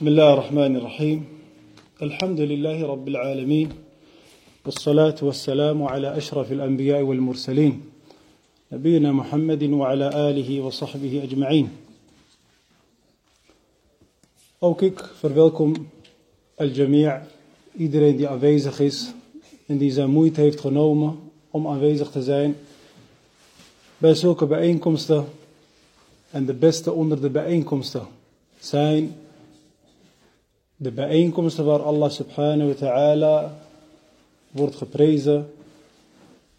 بسم الله الرحمن الرحيم. الحمد لله رب العالمين والصلاة والسلام على أشرف الأنبياء والمرسلين نبينا محمد وعلى آله وصحبه أجمعين. أوكيك فرولكم الجميع iedereen die aanwezig is en die zijn moeite heeft genomen om aanwezig te zijn bij zulke bijeenkomsten en de beste onder de bijeenkomsten zijn de bijeenkomsten waar Allah subhanahu wa ta'ala wordt geprezen,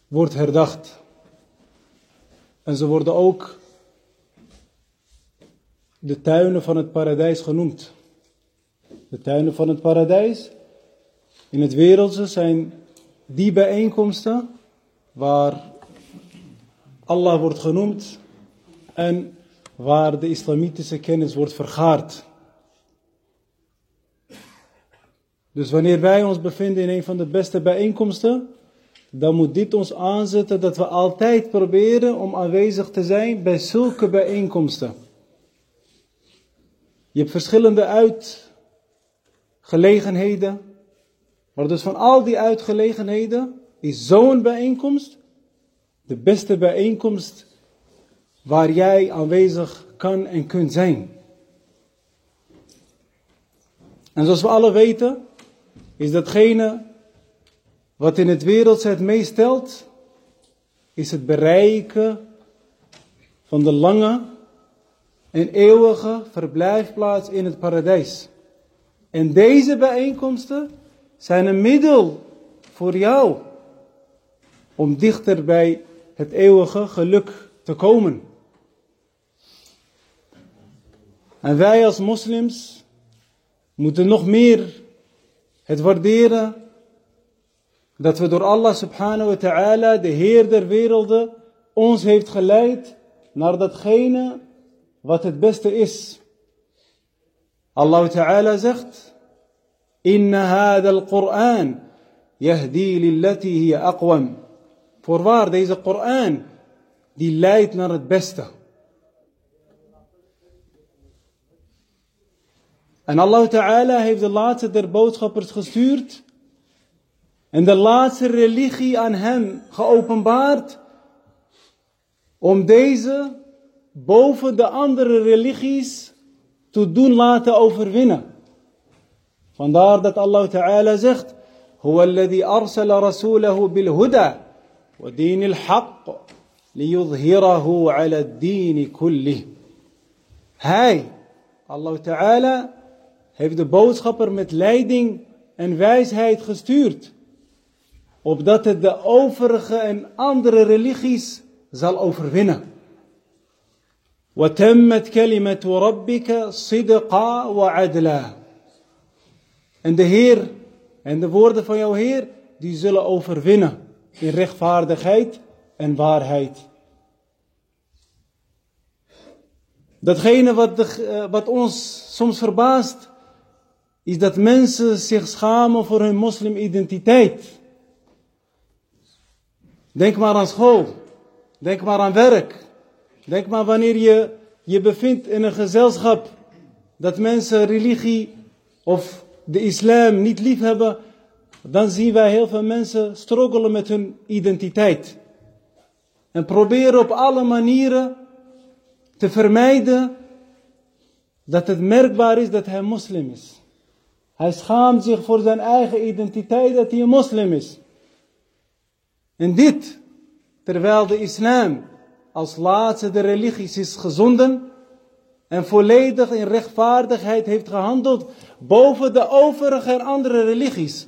wordt herdacht. En ze worden ook de tuinen van het paradijs genoemd. De tuinen van het paradijs in het wereldse zijn die bijeenkomsten waar Allah wordt genoemd en waar de islamitische kennis wordt vergaard. Dus wanneer wij ons bevinden in een van de beste bijeenkomsten, dan moet dit ons aanzetten dat we altijd proberen om aanwezig te zijn bij zulke bijeenkomsten. Je hebt verschillende uitgelegenheden, maar dus van al die uitgelegenheden is zo'n bijeenkomst de beste bijeenkomst waar jij aanwezig kan en kunt zijn. En zoals we alle weten, is datgene wat in het wereldse het meest telt, is het bereiken van de lange en eeuwige verblijfplaats in het paradijs. En deze bijeenkomsten zijn een middel voor jou om dichter bij het eeuwige geluk te komen. En wij als moslims moeten nog meer het waarderen dat we door Allah subhanahu wa ta'ala, de Heer der werelden, ons heeft geleid naar datgene wat het beste is. Allah ta'ala zegt, Inna hada al-Qur'an yahdi lillati hiya aqwam. Voorwaar, deze Koran, die leidt naar het beste. En Allah Ta'ala heeft de laatste der boodschappers gestuurd. En de laatste religie aan hem geopenbaard. Om deze boven de andere religies te doen laten overwinnen. Vandaar dat Allah Ta'ala zegt. هو الذي أرسل رسوله بالهدى ودين الحق ليظهره على الدين كله. Hij, Allah Ta'ala, heeft de boodschapper met leiding en wijsheid gestuurd. Opdat het de overige en andere religies zal overwinnen. وتمت كلمة ربك صدقا وعدلا. En de Heer en de woorden van jouw Heer, die zullen overwinnen in rechtvaardigheid en waarheid. Datgene wat, de, wat ons soms verbaast, is dat mensen zich schamen voor hun moslimidentiteit. Denk maar aan school. Denk maar aan werk. Denk maar wanneer je je bevindt in een gezelschap dat mensen religie of de islam niet lief hebben, dan zien wij heel veel mensen struggelen met hun identiteit. En proberen op alle manieren te vermijden dat het merkbaar is dat hij moslim is. Hij schaamt zich voor zijn eigen identiteit dat hij een moslim is. En dit, terwijl de islam als laatste de religies is gezonden en volledig in rechtvaardigheid heeft gehandeld boven de overige en andere religies.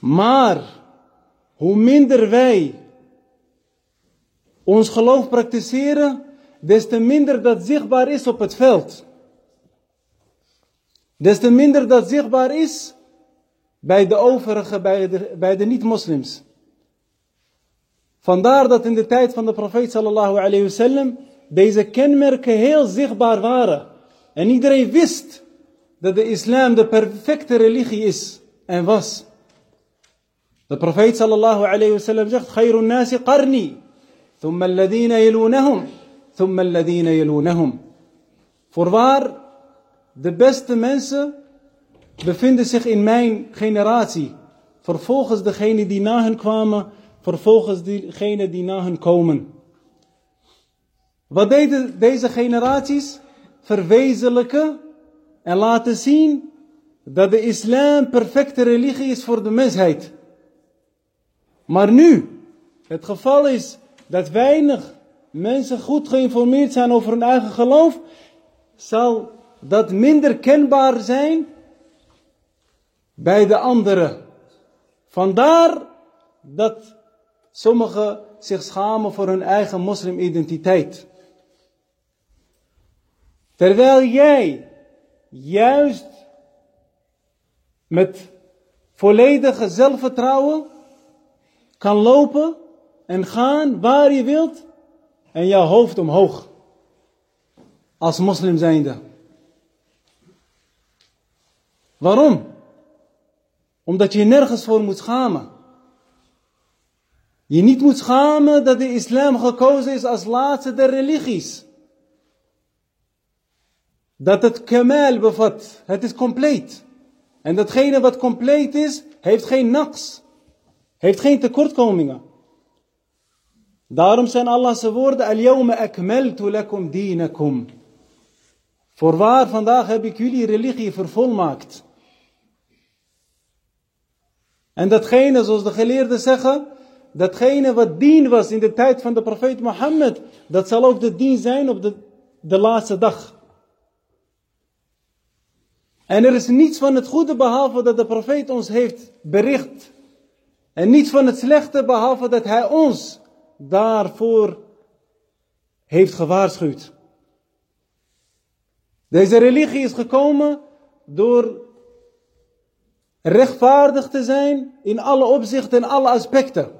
Maar hoe minder wij ons geloof praktiseren, des te minder dat zichtbaar is op het veld. Des te minder dat zichtbaar is bij de overige, bij de, bij de niet-moslims. Vandaar dat in de tijd van de profeet sallallahu alayhi wasallam deze kenmerken heel zichtbaar waren. En iedereen wist dat de islam de perfecte religie is en was. De profeet sallallahu alayhi wasallam zegt: Khairun nasi qarni, thumma alladhina yalunahum, ثم الذين يلونهم Voorwaar, de beste mensen bevinden zich in mijn generatie. Vervolgens degene die na hen kwamen, vervolgens diegenen die na hen komen. Wat deden deze generaties? Verwezenlijken en laten zien dat de islam perfecte religie is voor de mensheid. Maar nu, het geval is dat weinig mensen goed geïnformeerd zijn over hun eigen geloof, zal dat minder kenbaar zijn bij de anderen. Vandaar dat sommigen zich schamen voor hun eigen moslimidentiteit. Terwijl jij juist met volledige zelfvertrouwen kan lopen en gaan waar je wilt en jouw hoofd omhoog. Als moslim zijnde. Waarom? Omdat je nergens voor moet schamen. Je niet moet schamen dat de islam gekozen is als laatste der religies. Dat het kamal bevat. Het is compleet. En datgene wat compleet is, heeft geen naks. Heeft geen tekortkomingen. Daarom zijn Allah's woorden, Al-yawma akmaltu lakum dinakum. Voorwaar, vandaag heb ik jullie religie vervolmaakt. En datgene, zoals de geleerden zeggen, datgene wat dien was in de tijd van de profeet Mohammed, dat zal ook de dien zijn op de, de laatste dag. En er is niets van het goede behalve dat de profeet ons heeft bericht. En niets van het slechte behalve dat hij ons daarvoor heeft gewaarschuwd. Deze religie is gekomen door rechtvaardig te zijn in alle opzichten en alle aspecten.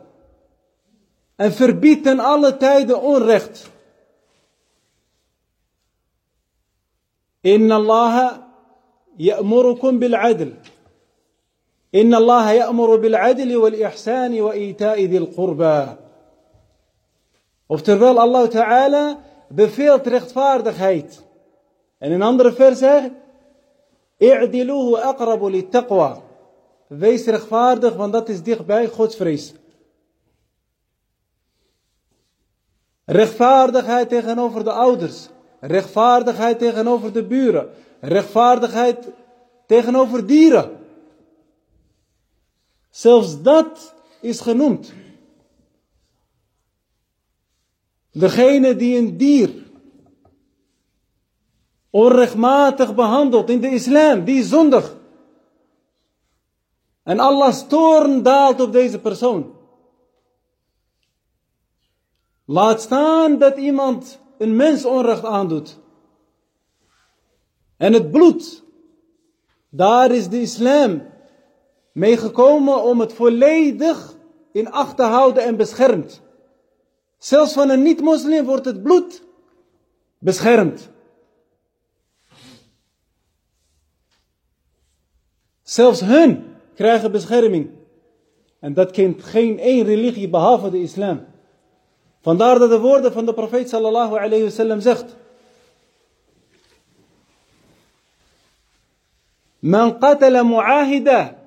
En verbiedt in alle tijden onrecht. Inna Allah يأمركم بالعدل إن الله يأمر بالعدل والإحسان وإيتاء ذي القربى Oftewel, Allah Ta'ala beveelt rechtvaardigheid. En in andere vers zegt, aqrabu taqwa. Wees rechtvaardig, want dat is dichtbij Godsvrees. Rechtvaardigheid tegenover de ouders. Rechtvaardigheid tegenover de buren. Rechtvaardigheid tegenover dieren. Zelfs dat is genoemd. Degene die een dier onrechtmatig behandelt in de islam, die is zondig. En Allah's toorn daalt op deze persoon. Laat staan dat iemand een mens onrecht aandoet. En het bloed, daar is de islam mee gekomen om het volledig in acht te houden en beschermd. Zelfs van een niet-moslim wordt het bloed beschermd. Zelfs hun krijgen bescherming. En dat kent geen één religie behalve de islam. Vandaar dat de woorden van de profeet sallallahu alayhi wa sallam zegt. من قتل معاهدا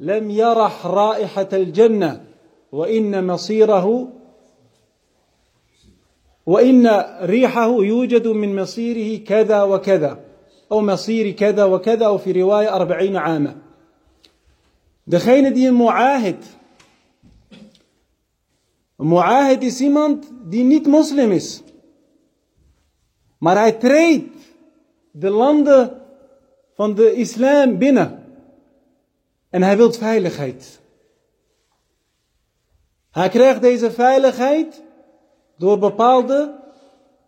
لم يرح رائحة الجنة وإن مصيره وإن ريحه يوجد من مصيره كذا وكذا أو مصير كذا وكذا أو في رواية أربعين عاما Degene die een mu'ahid. Een mu'ahid is iemand die niet moslim is. Maar hij treedt de landen van de islam binnen. En hij wil veiligheid. Hij krijgt deze veiligheid door bepaalde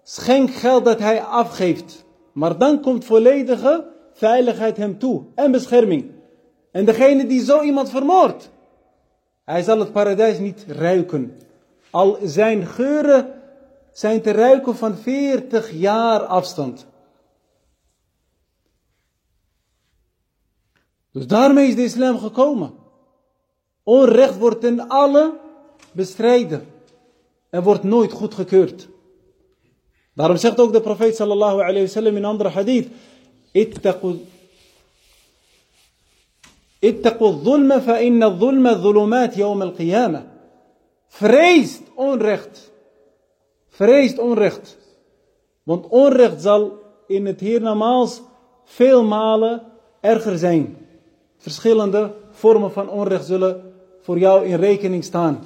schenkgeld dat hij afgeeft. Maar dan komt volledige veiligheid hem toe en bescherming. En degene die zo iemand vermoordt, hij zal het paradijs niet ruiken. Al zijn geuren zijn te ruiken van 40 jaar afstand. Dus daarmee is de islam gekomen. Onrecht wordt in alle bestreden en wordt nooit goedgekeurd. Daarom zegt ook de profeet sallallahu alayhi wasallam in een andere hadith: Ittaqu dhulma fa inna dhulma dhulumat yawm al Vreest onrecht. Vreest onrecht. Want onrecht zal in het hiernamaals veel malen erger zijn. Verschillende vormen van onrecht zullen voor jou in rekening staan.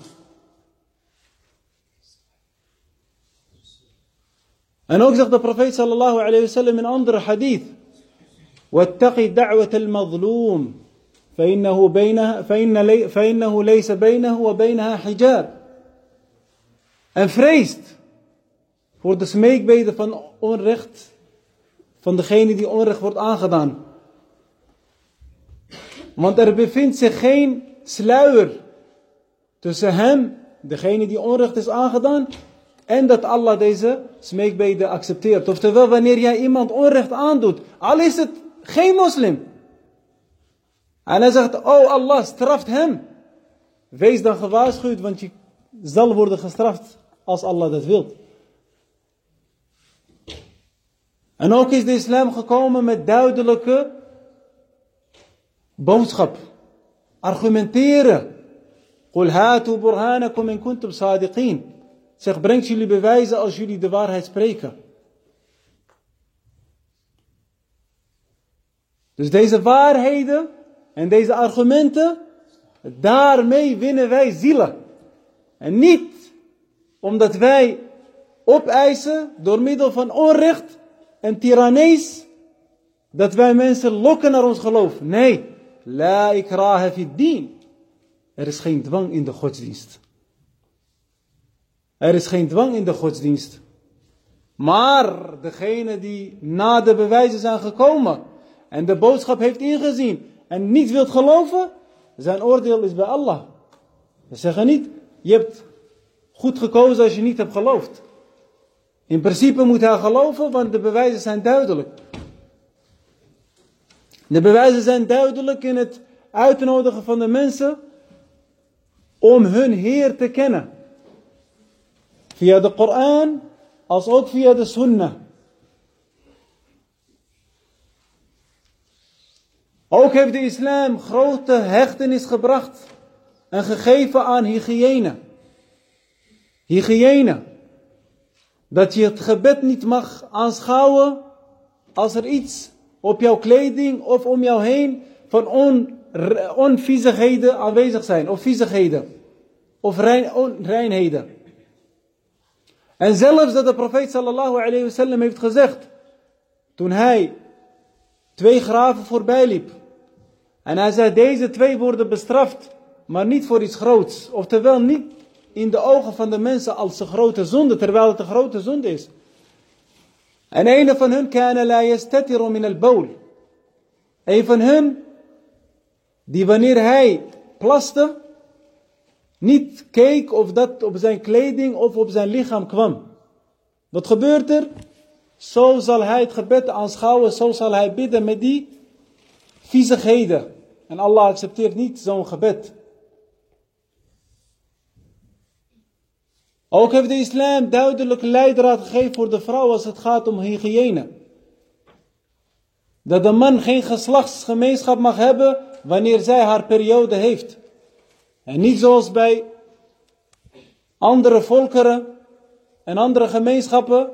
En ook zegt de profeet sallallahu alayhi wa sallam in een andere hadith. واتقي دعوة المظلوم فإنه, بينها فإن لي فإنه ليس بينه وبينها حجاب. En vreest voor de smeekbeden van onrecht van degene die onrecht wordt aangedaan. Want er bevindt zich geen sluier tussen hem, degene die onrecht is aangedaan, en dat Allah deze smeekbeden accepteert. Oftewel, wanneer jij iemand onrecht aandoet, al is het geen moslim. En hij zegt, oh Allah, straft hem. Wees dan gewaarschuwd, want je zal worden gestraft als Allah dat wil. En ook is de islam gekomen met duidelijke boodschap. Argumenteren. Qul hatu burhanakum in kuntum sadiqin. Zeg, brengt jullie bewijzen als jullie de waarheid spreken. Dus deze waarheden en deze argumenten, daarmee winnen wij zielen. En niet omdat wij opeisen door middel van onrecht en tyrannees, dat wij mensen lokken naar ons geloof. Nee, la ikraha fi din. Er is geen dwang in de godsdienst. Er is geen dwang in de godsdienst. Maar degene die na de bewijzen zijn gekomen en de boodschap heeft ingezien en niet wilt geloven, zijn oordeel is bij Allah. We zeggen niet, je hebt goed gekozen als je niet hebt geloofd. In principe moet hij geloven, want de bewijzen zijn duidelijk. De bewijzen zijn duidelijk in het uitnodigen van de mensen om hun Heer te kennen. Via de Koran, als ook via de Sunnah. Ook heeft de islam grote hechtenis gebracht en gegeven aan hygiëne. Hygiëne. Dat je het gebed niet mag aanschouwen als er iets op jouw kleding of om jou heen van on, onviezigheden aanwezig zijn. Of viezigheden. Of rein, onreinheden. En zelfs dat de profeet sallallahu alayhi wa sallam heeft gezegd. Toen hij twee graven voorbij liep. En hij zei deze twee worden bestraft. Maar niet voor iets groots. Oftewel niet in de ogen van de mensen als een grote zonde, terwijl het een grote zonde is. En een van hun kana la yastatiru min al-bawl. Een van hun die wanneer hij plaste niet keek of dat op zijn kleding of op zijn lichaam kwam. Wat gebeurt er? Zo zal hij het gebed aanschouwen, zo zal hij bidden met die viezigheden. En Allah accepteert niet zo'n gebed. Ook heeft de islam duidelijk leidraad gegeven voor de vrouw als het gaat om hygiëne. Dat de man geen geslachtsgemeenschap mag hebben wanneer zij haar periode heeft. En niet zoals bij andere volkeren en andere gemeenschappen,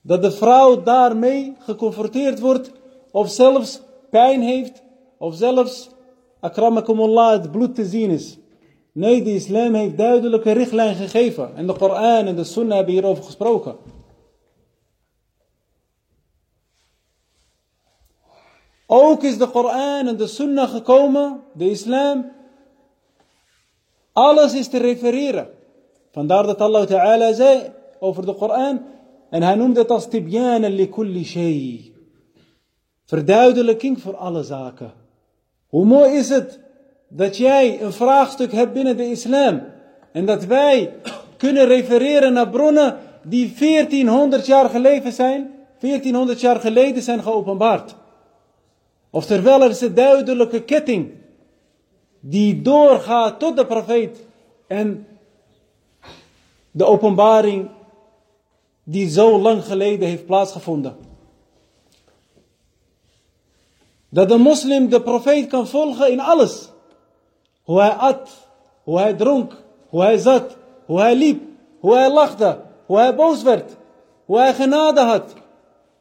dat de vrouw daarmee geconfronteerd wordt of zelfs pijn heeft of zelfs, akramakumullah, het bloed te zien is. Nee, de islam heeft duidelijke richtlijn gegeven. En de Koran en de Sunnah hebben hierover gesproken. Ook is de Koran en de Sunnah gekomen, de islam. Alles is te refereren. Vandaar dat Allah Ta'ala zei over de Koran. En hij noemde het als tibyanan li kulli shay. Verduidelijking voor alle zaken. Hoe mooi is het dat jij een vraagstuk hebt binnen de islam. En dat wij kunnen refereren naar bronnen die 1400 jaar geleden zijn, 1400 jaar geleden zijn geopenbaard. Oftewel, er is een duidelijke ketting die doorgaat tot de profeet en de openbaring die zo lang geleden heeft plaatsgevonden. Dat de moslim de profeet kan volgen in alles. Hoe hij at, hoe hij dronk, hoe hij zat, hoe hij liep, hoe hij lachte, hoe hij boos werd, hoe hij genade had.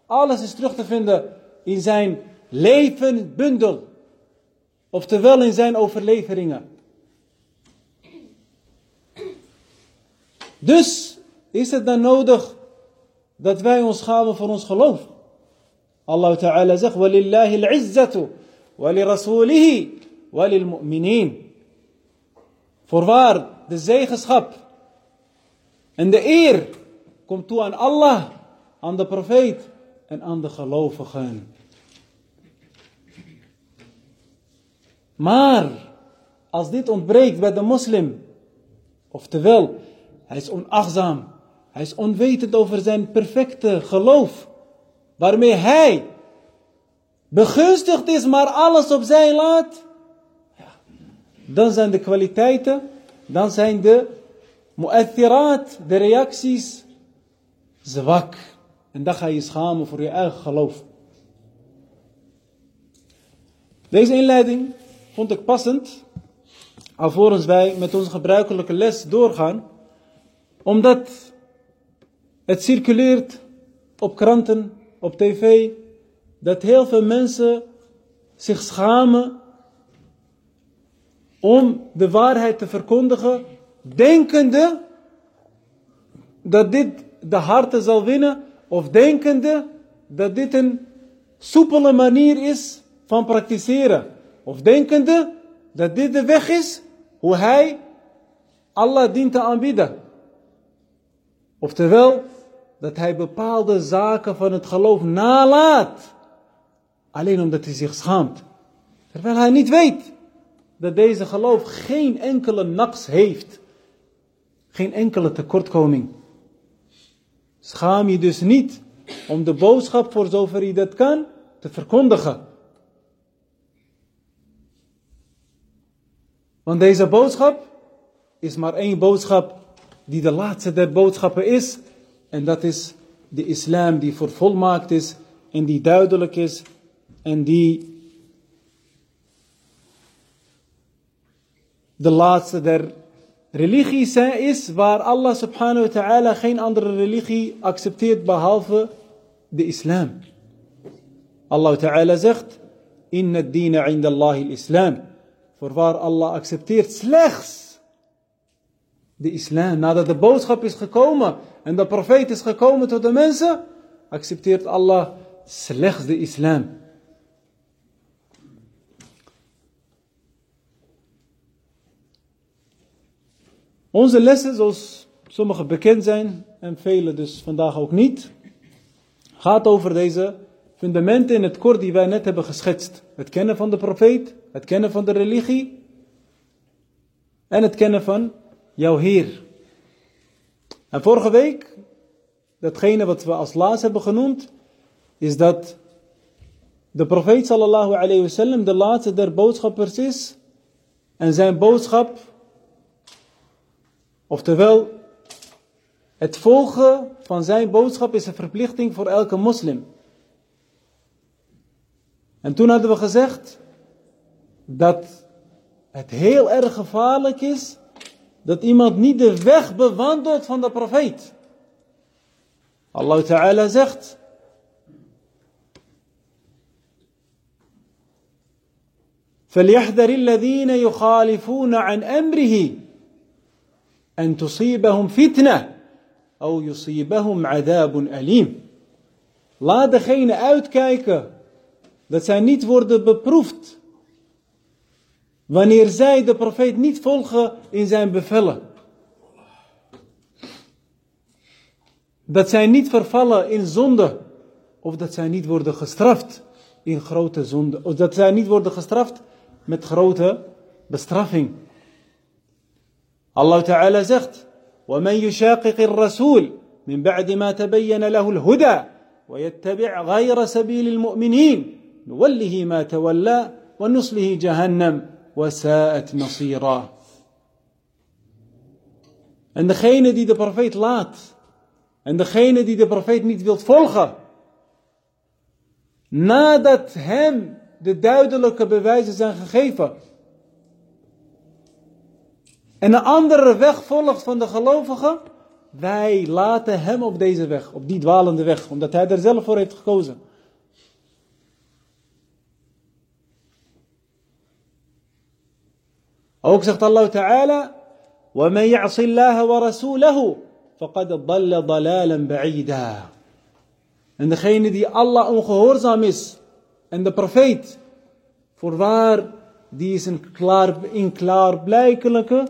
Alles is terug te vinden in zijn levensbundel. Oftewel in zijn overleveringen. Dus is het dan nodig dat wij ons schamen voor ons geloof. Allah Ta'ala zegt, وَلِلَّهِ الْعِزَّةُ وَلِرَسُولِهِ وَلِلْمُؤْمِنِينَ Voorwaar, de zegenschap en de eer komt toe aan Allah, aan de profeet en aan de gelovigen. Maar als dit ontbreekt bij de moslim, oftewel, hij is onachtzaam, hij is onwetend over zijn perfecte geloof, waarmee hij begunstigd is, maar alles op zijn laat, dan zijn de kwaliteiten, dan zijn de mu'athirat, de reacties, zwak. En dan ga je schamen voor je eigen geloof. Deze inleiding vond ik passend, alvorens wij met onze gebruikelijke les doorgaan, omdat het circuleert op kranten, op tv, dat heel veel mensen zich schamen om de waarheid te verkondigen, denkende dat dit de harten zal winnen, of denkende dat dit een soepele manier is van praktiseren, of denkende dat dit de weg is hoe hij Allah dient te aanbieden. Oftewel, dat hij bepaalde zaken van het geloof nalaat. Alleen omdat hij zich schaamt. Terwijl hij niet weet dat deze geloof geen enkele naks heeft. Geen enkele tekortkoming. Schaam je dus niet om de boodschap voor zover je dat kan te verkondigen. Want deze boodschap is maar één boodschap die de laatste der boodschappen is. En dat is de islam die vervolmaakt is en die duidelijk is en die de laatste der religies is waar Allah subhanahu wa ta'ala geen andere religie accepteert behalve de islam. Allah ta'ala zegt, inna dina inda Allah islam. Voorwaar Allah accepteert slechts de islam. Nadat de boodschap is gekomen en de profeet is gekomen tot de mensen, accepteert Allah slechts de islam. Onze lessen, zoals sommige bekend zijn en vele dus vandaag ook niet, gaat over deze fundamenten in het kort die wij net hebben geschetst. Het kennen van de profeet, het kennen van de religie en het kennen van jouw Heer. En vorige week, datgene wat we als laatst hebben genoemd, is dat de profeet sallallahu alayhi wasallam de laatste der boodschappers is. En zijn boodschap, oftewel het volgen van zijn boodschap is een verplichting voor elke moslim. En toen hadden we gezegd dat het heel erg gevaarlijk is dat iemand niet de weg bewandelt van de profeet. Allah Ta'ala zegt. فليحذر الذين يخالفون عن امره ان تصيبهم فتنه او يصيبهم عذاب اليم Laat degene uitkijken dat zij niet worden beproefd Wanneer zij de profeet niet volgen in zijn bevelen. Dat zij niet vervallen in zonde. Of dat zij niet worden gestraft in grote zonde. Of dat zij niet worden gestraft met grote bestraffing. Allah Ta'ala zegt. ومن يشاقق الرسول من بعد ما تبين له الهدى ويتبع غير سبيل المؤمنين نوله ما تولى ونصله جهنم وساءت En degene die de profeet laat En degene die de profeet niet wilt volgen, nadat hem de duidelijke bewijzen zijn gegeven, en een andere weg volgt van de gelovigen, wij laten hem op deze weg, op die dwalende weg, omdat hij er zelf voor heeft gekozen. Ook zegt Allah Ta'ala, وَمَنْ يَعْصِ اللَّهَ وَرَسُولَهُ فَقَدْ ضَلَّ ضَلَالًا بَعِيدًا En degene die Allah ongehoorzaam is en de profeet, voorwaar, die is een klaar, in klaarblijkelijke,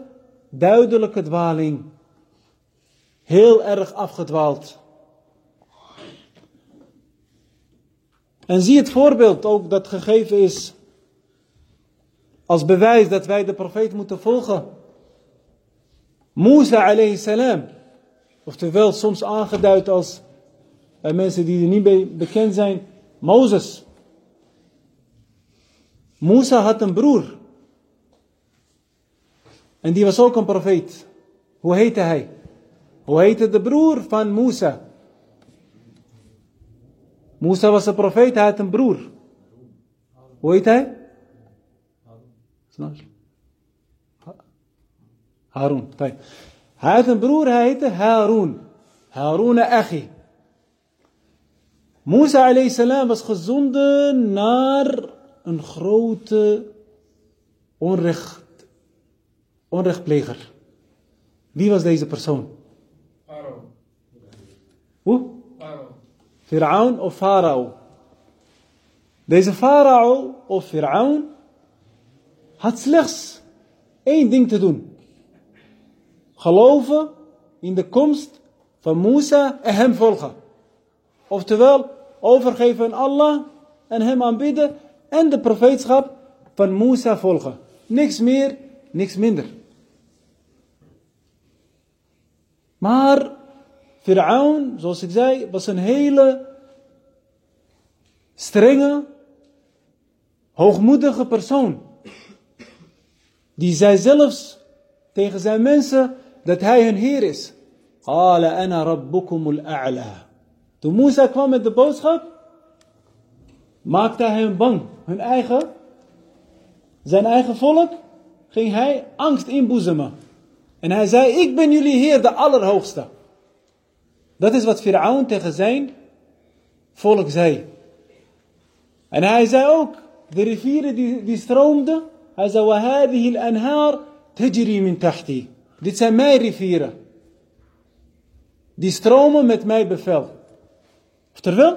duidelijke dwaling. Heel erg afgedwaald. En zie het voorbeeld ook dat gegeven is als bewijs dat wij de profeet moeten volgen. Musa alayhi salam. Oftewel soms aangeduid als bij mensen die er niet bekend zijn. Mozes. Musa had een broer. En die was ook een profeet. Hoe heette hij? Hoe heette de broer van Musa? Musa was een profeet, hij had een broer. Hoe heet hij? Harun. Hij had een broer, hij heette Harun. Harun Achi. Musa salam was gezonden naar een grote onrecht, onrechtpleger. Wie was deze persoon? Farao. Hoe? Farao. Firaun of Farao? Deze Farao of Firaun had slechts één ding te doen. Geloven in de komst van Musa en hem volgen. Oftewel, overgeven aan Allah en hem aanbidden en de profeetschap van Musa volgen. Niks meer, niks minder. Maar Firaun, zoals ik zei, was een hele strenge, hoogmoedige persoon. Die zei zelfs tegen zijn mensen dat hij hun Heer is. Ana a'la. Toen Musa kwam met de boodschap, maakte hij hen bang. Hun eigen, zijn eigen volk, ging hij angst inboezemen. En hij zei, ik ben jullie Heer, de Allerhoogste. Dat is wat Firaun tegen zijn volk zei. En hij zei ook, de rivieren die, die stroomden, hij zei, وَهَذِهِ الْأَنْهَارِ تَجْرِي مِنْ تَحْتِي Dit zijn mijn rivieren. Die stromen met mijn bevel. Oftewel,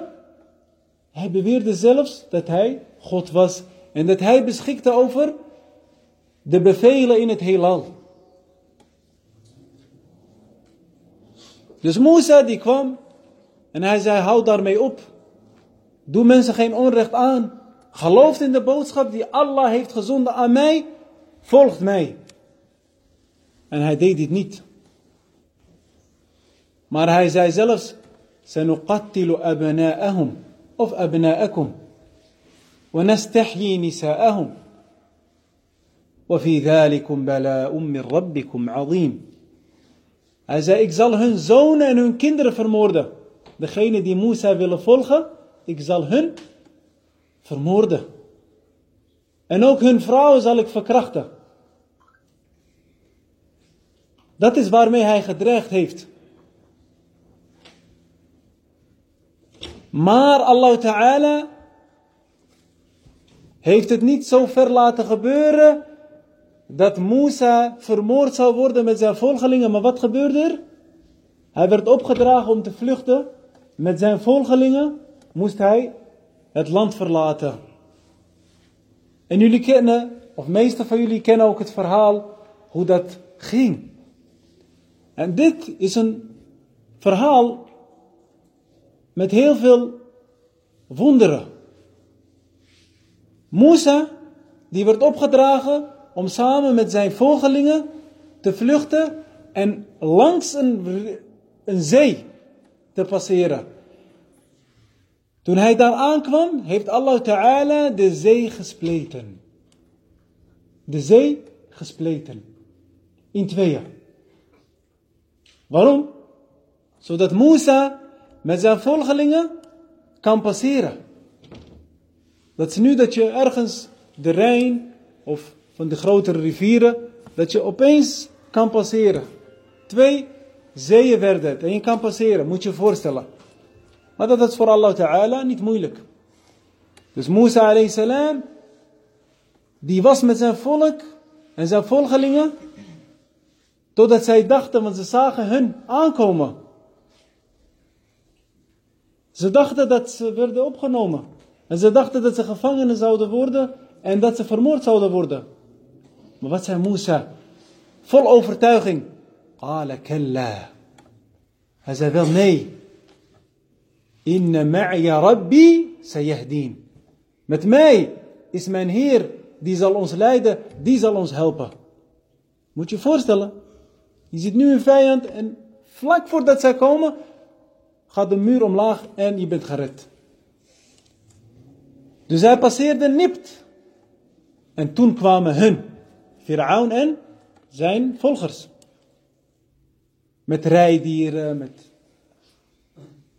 hij beweerde zelfs dat hij God was. En dat hij beschikte over de bevelen in het heelal. Dus Musa die kwam en hij zei, hou daarmee op. Doe mensen geen onrecht aan. Gelooft in de boodschap die Allah heeft gezonden aan mij, volgt mij. En hij deed dit niet. Maar hij zei zelfs, سنقتل أبناءهم of أبناءكم ونستحيي نساءهم وفي ذلكم بلاء من ربكم عظيم Hij zei, ik zal hun zonen en hun kinderen vermoorden. Degene die Musa willen volgen, ik zal hun vermoorden. En ook hun vrouwen zal ik verkrachten. Dat is waarmee hij gedreigd heeft. Maar Allah Ta'ala heeft het niet zo ver laten gebeuren dat Musa vermoord zou worden met zijn volgelingen. Maar wat gebeurde er? Hij werd opgedragen om te vluchten. Met zijn volgelingen moest hij het land verlaten. En jullie kennen, of meeste van jullie kennen ook het verhaal hoe dat ging. En dit is een verhaal met heel veel wonderen. Musa, die werd opgedragen om samen met zijn volgelingen te vluchten en langs een, een zee te passeren. Toen hij daar aankwam, heeft Allah Ta'ala de zee gespleten. De zee gespleten. In tweeën. Waarom? Zodat Musa met zijn volgelingen kan passeren. Dat is nu dat je ergens de Rijn of van de grotere rivieren, dat je opeens kan passeren. Twee zeeën werden het en je kan passeren, moet je je voorstellen. Maar dat is voor Allah Ta'ala niet moeilijk. Dus Musa alayhi salam, die was met zijn volk en zijn volgelingen, totdat zij dachten, want ze zagen hun aankomen. Ze dachten dat ze werden opgenomen. En ze dachten dat ze gevangenen zouden worden en dat ze vermoord zouden worden. Maar wat zei Musa? Vol overtuiging. Qala kalla. Hij zei wel nee. Inna ma'iya rabbi sayahdin. Met mij is mijn Heer, die zal ons leiden, die zal ons helpen. Moet je je voorstellen. Je ziet nu een vijand en vlak voordat zij komen, gaat de muur omlaag en je bent gered. Dus hij passeerde nipt. En toen kwamen hun, Firaun en zijn volgers. Met rijdieren, met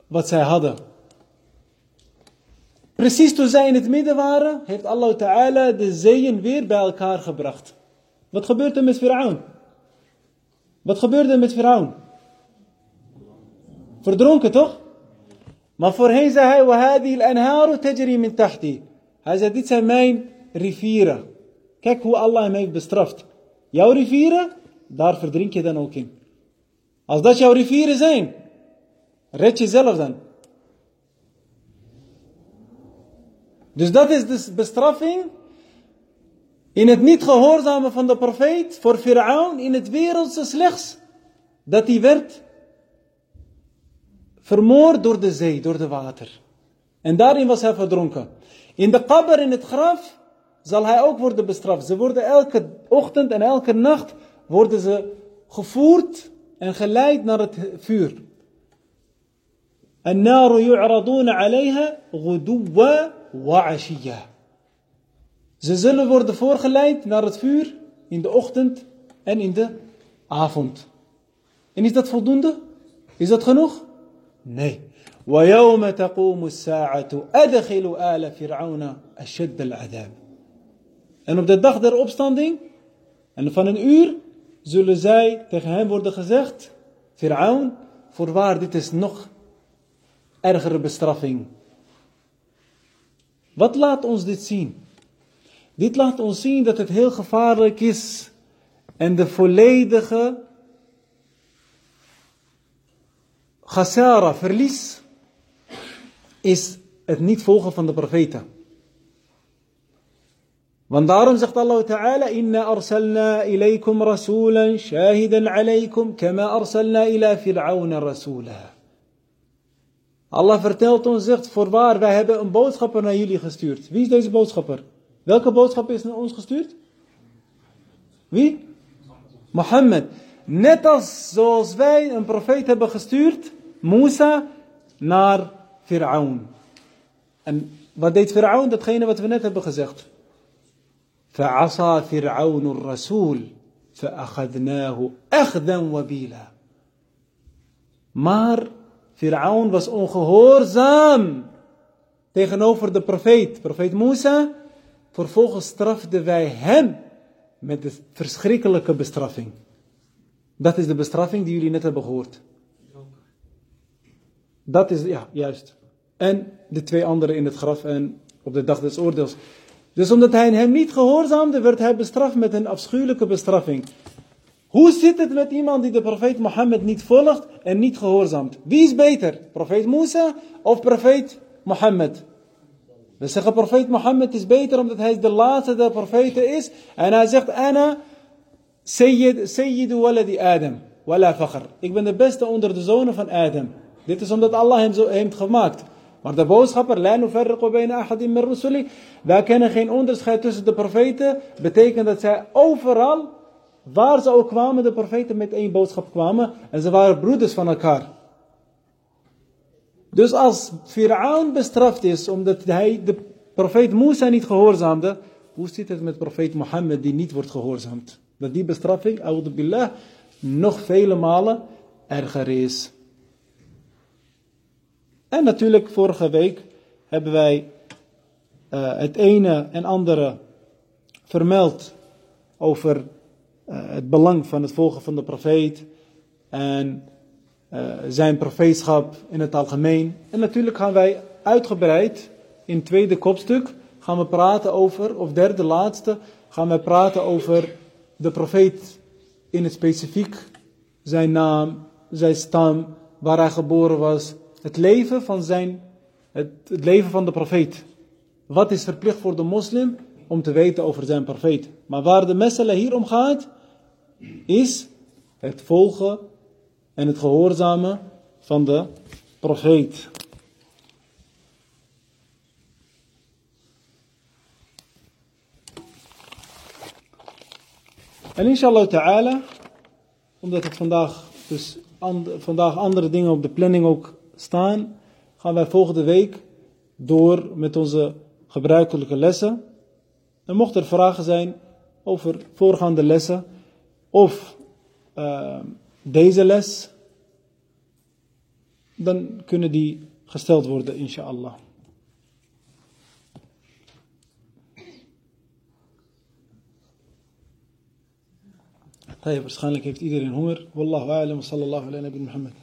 wat zij hadden. Precies toen zij in het midden waren, heeft Allah Ta'ala de zeeën weer bij elkaar gebracht. Wat gebeurt er met Firaun? Wat gebeurde er met Firaun? Verdronken toch? Maar voorheen zei hij, وَهَذِهِ الْأَنْهَارُ تَجْرِي مِنْ تَحْتِي Hij zei, dit zijn mijn rivieren. Kijk hoe Allah hem heeft bestraft. Jouw rivieren, daar verdrink je dan ook in. Als dat jouw rivieren zijn, red jezelf dan. Dus dat is de bestraffing in het niet gehoorzamen van de profeet voor Firaun in het wereldse slechts dat hij werd vermoord door de zee, door de water. En daarin was hij verdronken. In de kabber, in het graf, zal hij ook worden bestraft. Ze worden elke ochtend en elke nacht worden ze gevoerd en geleid naar het vuur. النار يعرضون عليها غدوا وعشيا Ze zullen worden voorgeleid naar het vuur in de ochtend en in de avond. En is dat voldoende? Is dat genoeg? Nee. ويوم تقوم الساعة أدخلوا آل فرعون أشد العذاب. En op de dag der opstanding en van een uur zullen zij tegen hem worden gezegd, Fir'aun, voorwaar dit is nog ergere bestraffing. Wat laat ons dit zien? Dit laat ons zien dat het heel gevaarlijk is en de volledige Khasara, verlies, is het niet volgen van de profeten. Want daarom zegt Allah Ta'ala, Inna arsalna ilaykum rasulan shahidan alaykum kama arsalna ila fir'auna rasula. Allah vertelt ons, zegt, voorwaar, wij hebben een boodschapper naar jullie gestuurd. Wie is deze boodschapper? Welke boodschap is naar ons gestuurd? Wie? Mohammed. Net als zoals wij een profeet hebben gestuurd, Musa naar Fir'aun. En wat deed Fir'aun? Datgene wat we net hebben gezegd. فعصى فرعون الرسول فأخذناه أخذا وبيلا Maar Fir'aun was ongehoorzaam tegenover de profeet, profeet Musa. Vervolgens strafden wij hem met de verschrikkelijke bestraffing. Dat is de bestraffing die jullie net hebben gehoord. Dat is, ja, juist. En de twee anderen in het graf en op de dag des oordeels. Dus omdat hij hem niet gehoorzaamde, werd hij bestraft met een afschuwelijke bestraffing. Hoe zit het met iemand die de profeet Mohammed niet volgt en niet gehoorzaamt? Wie is beter? Profeet Musa of profeet Mohammed? We zeggen profeet Mohammed is beter omdat hij de laatste der profeten is. En hij zegt, Ana Sayyid, Sayyidu waladi Adam, wala fakhr. Ik ben de beste onder de zonen van Adam. Dit is omdat Allah hem zo heeft gemaakt. Maar de boodschapper, la nufarriqu bayna ahadin min rusuli, wij kennen geen onderscheid tussen de profeten, betekent dat zij overal, waar ze ook kwamen, de profeten met één boodschap kwamen, en ze waren broeders van elkaar. Dus als Fir'aun bestraft is omdat hij de profeet Musa niet gehoorzaamde, hoe zit het met profeet Mohammed die niet wordt gehoorzaamd? Dat die bestraffing, billah, nog vele malen erger is. En natuurlijk, vorige week hebben wij uh, het ene en andere vermeld over het belang van het volgen van de profeet en uh, zijn profeetschap in het algemeen. En natuurlijk gaan wij uitgebreid in het tweede kopstuk gaan we praten over, of derde laatste, gaan we praten over de profeet in het specifiek, zijn naam, zijn stam, waar hij geboren was, het leven van zijn, het, het leven van de profeet. Wat is verplicht voor de moslim om te weten over zijn profeet? Maar waar de messele hier om gaat, is het volgen en het gehoorzamen van de profeet. En inshallah ta'ala, omdat het vandaag, dus and, vandaag andere dingen op de planning ook staan, gaan wij volgende week door met onze gebruikelijke lessen. En mocht er vragen zijn over voorgaande lessen of uh, deze les, dan kunnen die gesteld worden, inshallah. طيب waarschijnlijk heeft iedereen honger. Wallahu a'lam wa sallallahu ala nabi Muhammad.